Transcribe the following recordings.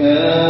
كافرون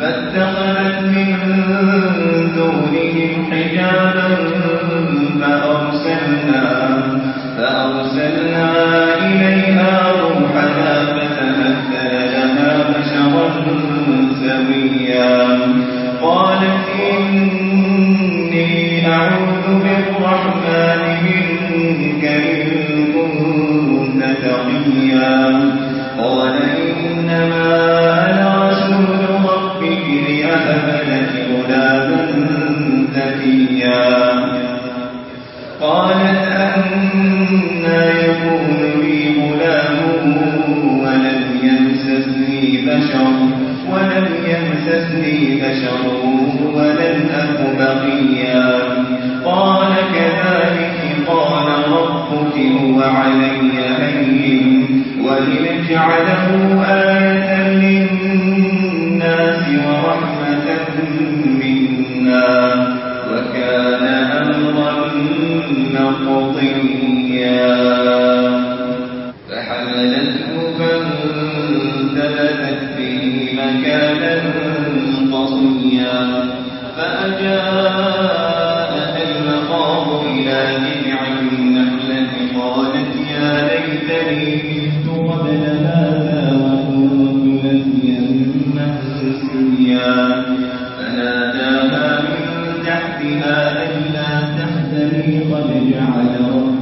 فاتخذت من دونهم حجابا فأرسلنا, فأرسلنا إليها روحنا فتمثل لها بشرا سويا. قالت إني أعوذ بالرحمن منك إن كنت تقيا. فأجاءها المخاض إلى جذع النحلة قالت يا ليتني مت قبل هذا وكنت نسيا منسيا فناداها من تحتها ألا تحزني قد جعل ربك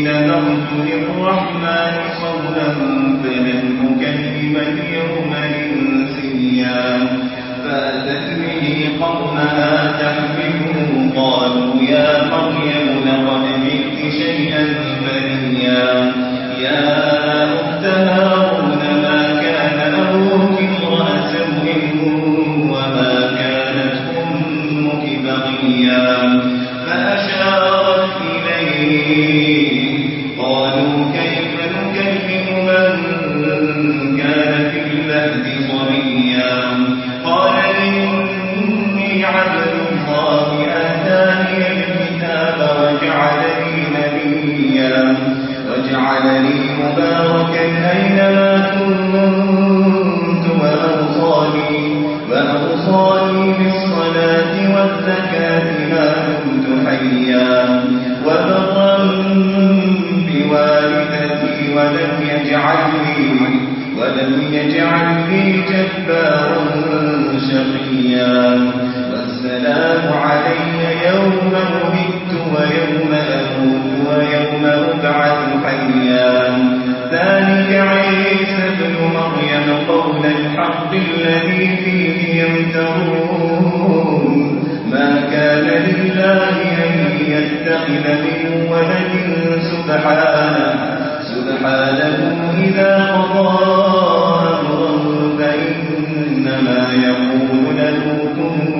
قيل لهم للرحمن قولا فلن أكلم يوما إنسيا. فأتت به قرنها تحمله قالوا يا مريم لقد جئت شيئا فريا وما كانت أمك بغيا؟ فأشارت إليه عملي مباركا أينما كنت وأوصاني, وأوصاني بالصلاة والزكاة ما كنت حيا. وبرا بوالدتي ولم يجعلني ولم يجعلني جبارا شقيا. السلام علي يوم مهدت ويوم أموت ويوم أبعث حيا. ذلك عيسى ابن مريم قول الحق الذي فيه يمترون. ما كان لله أن يتخذ من ولد سبحانه. سبحانه إذا قضى أمرا فإنما يقول له كن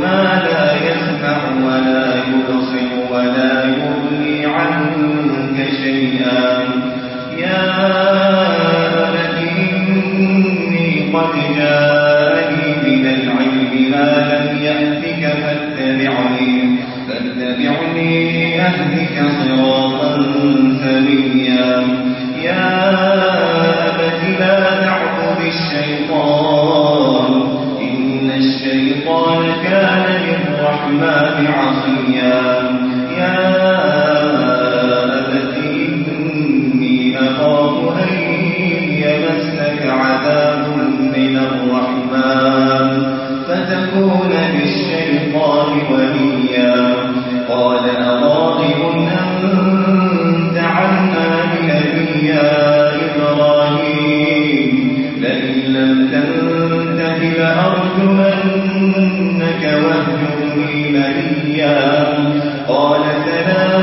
ما لا يسمع ولا يبصر ولا يغني عنك شيئا. يا أبت إني قد جاءني من العلم ما لم يأتك فاتبعني فاتبعني أهلك صراطا سبيا يا أبت لا تعبد الشيطان الرحمن عصيا. يا إني أخاف أن يمسك عذاب من الرحمن. فتكون وليا. قال أراغب أنت لئن لم لأرجمنك وهو قال سلام